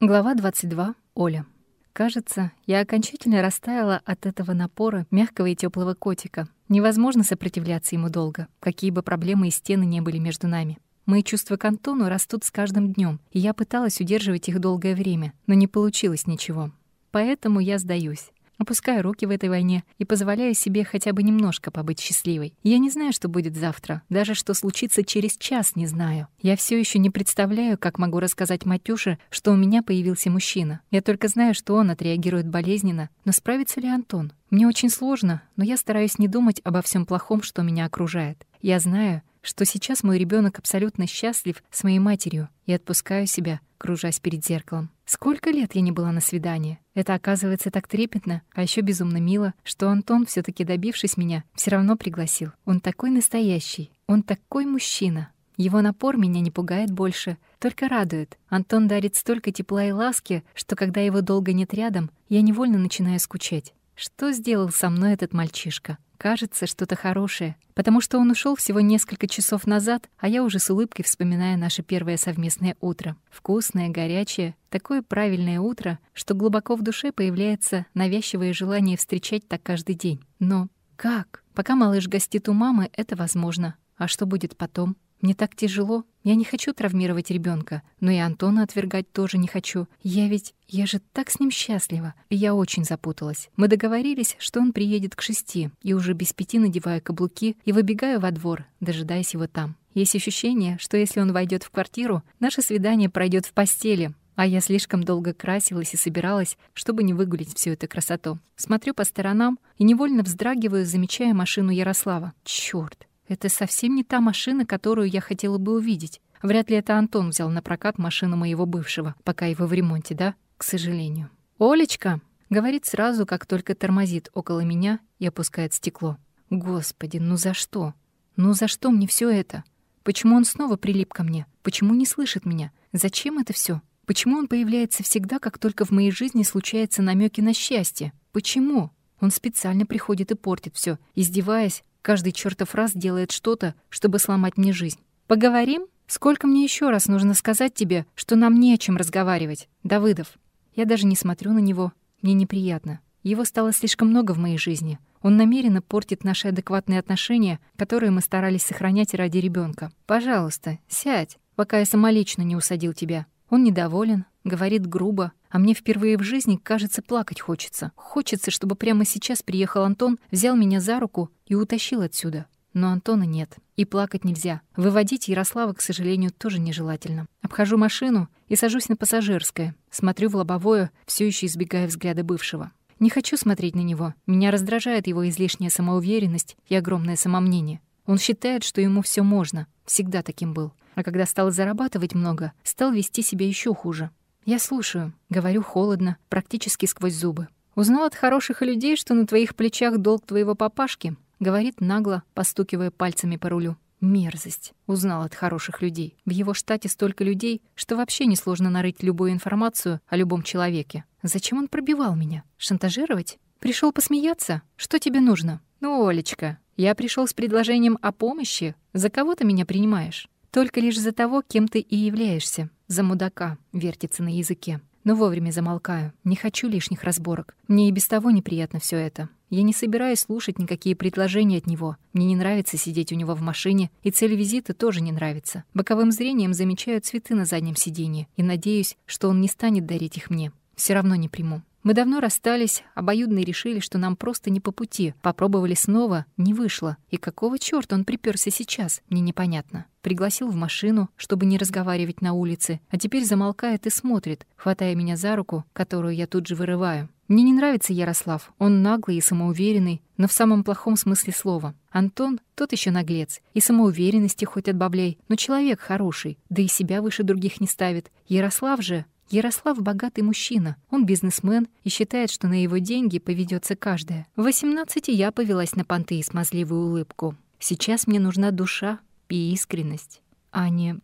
Глава 22. Оля. Кажется, я окончательно растаяла от этого напора мягкого и теплого котика. Невозможно сопротивляться ему долго, какие бы проблемы и стены не были между нами. Мои чувства к Антону растут с каждым днем, и я пыталась удерживать их долгое время, но не получилось ничего. Поэтому я сдаюсь. Опускаю руки в этой войне и позволяю себе хотя бы немножко побыть счастливой. Я не знаю, что будет завтра. Даже что случится через час, не знаю. Я все еще не представляю, как могу рассказать Матюше, что у меня появился мужчина. Я только знаю, что он отреагирует болезненно. Но справится ли Антон? Мне очень сложно, но я стараюсь не думать обо всем плохом, что меня окружает. Я знаю, что сейчас мой ребенок абсолютно счастлив с моей матерью и отпускаю себя, кружась перед зеркалом. Сколько лет я не была на свидании. Это оказывается так трепетно, а еще безумно мило, что Антон, все таки добившись меня, все равно пригласил. Он такой настоящий, он такой мужчина. Его напор меня не пугает больше, только радует. Антон дарит столько тепла и ласки, что когда его долго нет рядом, я невольно начинаю скучать. Что сделал со мной этот мальчишка? Кажется, что-то хорошее, потому что он ушел всего несколько часов назад, а я уже с улыбкой вспоминаю наше первое совместное утро. Вкусное, горячее, такое правильное утро, что глубоко в душе появляется навязчивое желание встречать так каждый день. Но как? Пока малыш гостит у мамы, это возможно. А что будет потом? Мне так тяжело. Я не хочу травмировать ребенка, но и Антона отвергать тоже не хочу. Я ведь... Я же так с ним счастлива. И я очень запуталась. Мы договорились, что он приедет к шести, и уже без пяти надеваю каблуки и выбегаю во двор, дожидаясь его там. Есть ощущение, что если он войдет в квартиру, наше свидание пройдет в постели, а я слишком долго красилась и собиралась, чтобы не выгулить всю эту красоту. Смотрю по сторонам и невольно вздрагиваю, замечая машину Ярослава. Чёрт! Это совсем не та машина, которую я хотела бы увидеть. Вряд ли это Антон взял на прокат машину моего бывшего, пока его в ремонте, да? К сожалению. «Олечка!» — говорит сразу, как только тормозит около меня и опускает стекло. «Господи, ну за что? Ну за что мне все это? Почему он снова прилип ко мне? Почему не слышит меня? Зачем это все? Почему он появляется всегда, как только в моей жизни случаются намеки на счастье? Почему? Он специально приходит и портит все, издеваясь, Каждый чертов раз делает что-то, чтобы сломать мне жизнь. Поговорим? Сколько мне еще раз нужно сказать тебе, что нам не о чем разговаривать? Давыдов. Я даже не смотрю на него. Мне неприятно. Его стало слишком много в моей жизни. Он намеренно портит наши адекватные отношения, которые мы старались сохранять ради ребенка. Пожалуйста, сядь, пока я самолично не усадил тебя. Он недоволен, говорит грубо, а мне впервые в жизни, кажется, плакать хочется. Хочется, чтобы прямо сейчас приехал Антон, взял меня за руку и утащил отсюда. Но Антона нет. И плакать нельзя. Выводить Ярослава, к сожалению, тоже нежелательно. Обхожу машину и сажусь на пассажирское. Смотрю в лобовое, все еще избегая взгляда бывшего. Не хочу смотреть на него. Меня раздражает его излишняя самоуверенность и огромное самомнение. Он считает, что ему все можно. Всегда таким был. А когда стал зарабатывать много, стал вести себя еще хуже. «Я слушаю», — говорю холодно, практически сквозь зубы. «Узнал от хороших людей, что на твоих плечах долг твоего папашки», — говорит нагло, постукивая пальцами по рулю. Мерзость. Узнал от хороших людей. В его штате столько людей, что вообще несложно нарыть любую информацию о любом человеке. Зачем он пробивал меня? Шантажировать? Пришел посмеяться? Что тебе нужно? Ну, Олечка, я пришел с предложением о помощи. За кого ты меня принимаешь? Только лишь за того, кем ты и являешься. За мудака вертится на языке. Но вовремя замолкаю. Не хочу лишних разборок. Мне и без того неприятно все это. Я не собираюсь слушать никакие предложения от него. Мне не нравится сидеть у него в машине, и цель визита тоже не нравится. Боковым зрением замечаю цветы на заднем сиденье и надеюсь, что он не станет дарить их мне. Все равно не приму. Мы давно расстались, обоюдно решили, что нам просто не по пути. Попробовали снова, не вышло. И какого чёрта он приперся сейчас, мне непонятно. Пригласил в машину, чтобы не разговаривать на улице, а теперь замолкает и смотрит, хватая меня за руку, которую я тут же вырываю. Мне не нравится Ярослав. Он наглый и самоуверенный, но в самом плохом смысле слова. Антон — тот еще наглец. И самоуверенности хоть отбавляй, но человек хороший, да и себя выше других не ставит. Ярослав же Ярослав богатый мужчина, он бизнесмен и считает, что на его деньги поведется каждая. В 18 я повелась на понты и смазливую улыбку. Сейчас мне нужна душа и искренность, а не...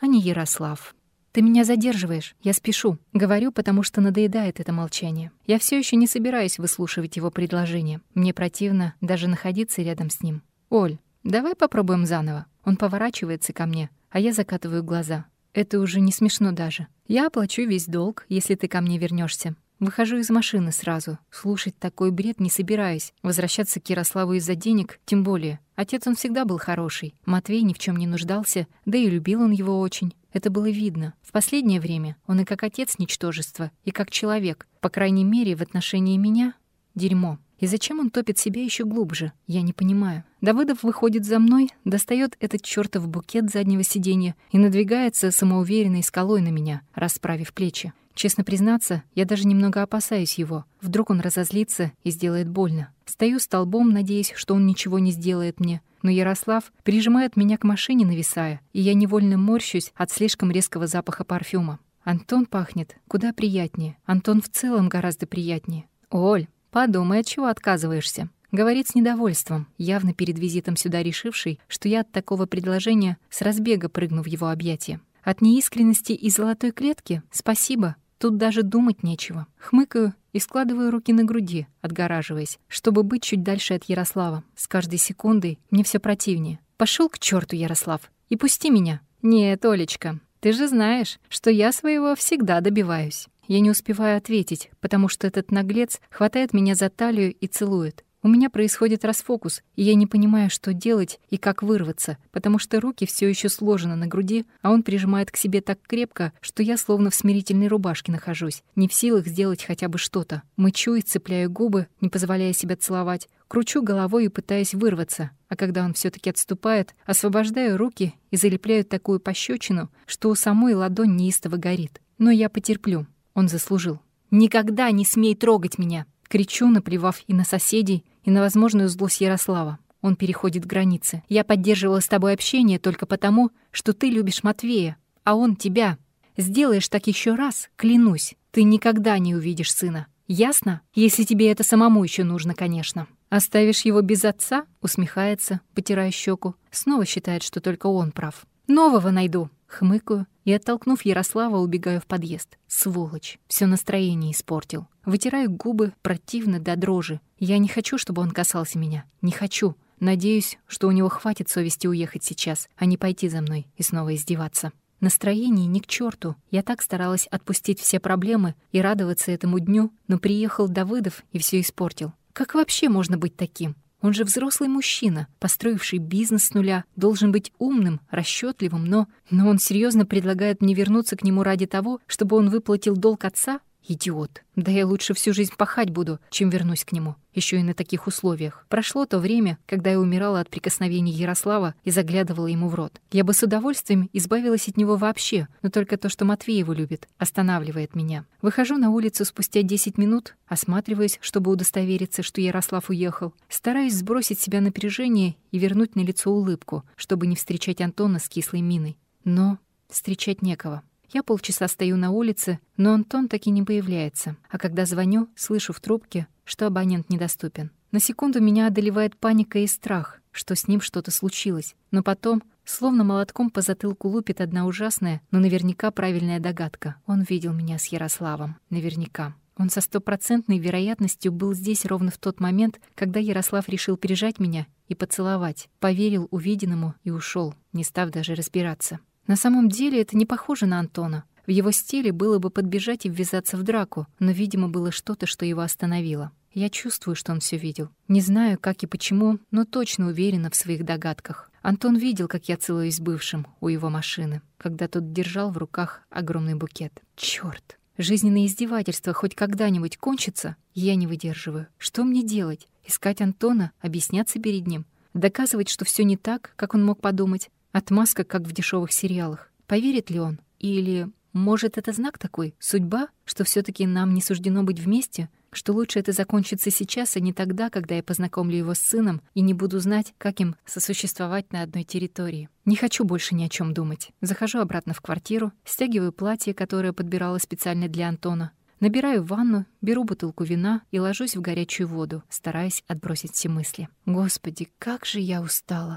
а не Ярослав. «Ты меня задерживаешь, я спешу», — говорю, потому что надоедает это молчание. Я все еще не собираюсь выслушивать его предложение. Мне противно даже находиться рядом с ним. «Оль, давай попробуем заново». Он поворачивается ко мне, а я закатываю глаза. Это уже не смешно даже. Я оплачу весь долг, если ты ко мне вернешься. Выхожу из машины сразу. Слушать такой бред не собираюсь. Возвращаться к Ярославу из-за денег тем более. Отец он всегда был хороший. Матвей ни в чем не нуждался, да и любил он его очень. Это было видно. В последнее время он и как отец ничтожество, и как человек. По крайней мере, в отношении меня — дерьмо. И зачем он топит себя еще глубже? Я не понимаю. Давыдов выходит за мной, достает этот чертов букет заднего сиденья и надвигается самоуверенной скалой на меня, расправив плечи. Честно признаться, я даже немного опасаюсь его. Вдруг он разозлится и сделает больно. Стою столбом, надеясь, что он ничего не сделает мне. Но Ярослав прижимает меня к машине, нависая, и я невольно морщусь от слишком резкого запаха парфюма. Антон пахнет куда приятнее. Антон в целом гораздо приятнее. «Оль, подумай, от чего отказываешься?» Говорит с недовольством, явно перед визитом сюда решивший, что я от такого предложения с разбега прыгну в его объятия. От неискренности и золотой клетки спасибо, тут даже думать нечего. Хмыкаю и складываю руки на груди, отгораживаясь, чтобы быть чуть дальше от Ярослава. С каждой секундой мне все противнее. Пошел к черту, Ярослав, и пусти меня. Нет, Олечка, ты же знаешь, что я своего всегда добиваюсь. Я не успеваю ответить, потому что этот наглец хватает меня за талию и целует. У меня происходит расфокус, и я не понимаю, что делать и как вырваться, потому что руки все еще сложены на груди, а он прижимает к себе так крепко, что я словно в смирительной рубашке нахожусь, не в силах сделать хотя бы что-то. Мычу и цепляю губы, не позволяя себя целовать, кручу головой и пытаясь вырваться, а когда он все таки отступает, освобождаю руки и залепляю такую пощечину, что у самой ладонь неистово горит. Но я потерплю. Он заслужил. «Никогда не смей трогать меня!» Кричу, наплевав и на соседей, и на возможную злость Ярослава. Он переходит границы. Я поддерживала с тобой общение только потому, что ты любишь Матвея, а он тебя. Сделаешь так еще раз, клянусь, ты никогда не увидишь сына. Ясно? Если тебе это самому еще нужно, конечно. Оставишь его без отца? Усмехается, потирая щеку. Снова считает, что только он прав. Нового найду. Хмыкаю и, оттолкнув Ярослава, убегаю в подъезд. Сволочь. Все настроение испортил. Вытираю губы противно до дрожи. Я не хочу, чтобы он касался меня. Не хочу. Надеюсь, что у него хватит совести уехать сейчас, а не пойти за мной и снова издеваться. Настроение ни к черту. Я так старалась отпустить все проблемы и радоваться этому дню, но приехал Давыдов и все испортил. Как вообще можно быть таким? Он же взрослый мужчина, построивший бизнес с нуля, должен быть умным, расчетливым, но... Но он серьезно предлагает мне вернуться к нему ради того, чтобы он выплатил долг отца? Идиот. Да я лучше всю жизнь пахать буду, чем вернусь к нему. Еще и на таких условиях. Прошло то время, когда я умирала от прикосновений Ярослава и заглядывала ему в рот. Я бы с удовольствием избавилась от него вообще, но только то, что Матвей его любит, останавливает меня. Выхожу на улицу спустя 10 минут, осматриваюсь, чтобы удостовериться, что Ярослав уехал. Стараюсь сбросить себя напряжение и вернуть на лицо улыбку, чтобы не встречать Антона с кислой миной. Но встречать некого. Я полчаса стою на улице, но Антон так и не появляется. А когда звоню, слышу в трубке, что абонент недоступен. На секунду меня одолевает паника и страх, что с ним что-то случилось. Но потом, словно молотком по затылку лупит одна ужасная, но наверняка правильная догадка. Он видел меня с Ярославом. Наверняка. Он со стопроцентной вероятностью был здесь ровно в тот момент, когда Ярослав решил прижать меня и поцеловать. Поверил увиденному и ушел, не став даже разбираться. На самом деле это не похоже на Антона. В его стиле было бы подбежать и ввязаться в драку, но, видимо, было что-то, что его остановило. Я чувствую, что он все видел. Не знаю, как и почему, но точно уверена в своих догадках. Антон видел, как я целуюсь бывшим у его машины, когда тот держал в руках огромный букет. Чёрт! Жизненное издевательство хоть когда-нибудь кончится? Я не выдерживаю. Что мне делать? Искать Антона? Объясняться перед ним? Доказывать, что все не так, как он мог подумать? Отмазка, как в дешевых сериалах. Поверит ли он? Или, может, это знак такой? Судьба? Что все таки нам не суждено быть вместе? Что лучше это закончится сейчас, а не тогда, когда я познакомлю его с сыном и не буду знать, как им сосуществовать на одной территории. Не хочу больше ни о чем думать. Захожу обратно в квартиру, стягиваю платье, которое подбирала специально для Антона, Набираю ванну, беру бутылку вина и ложусь в горячую воду, стараясь отбросить все мысли. Господи, как же я устала.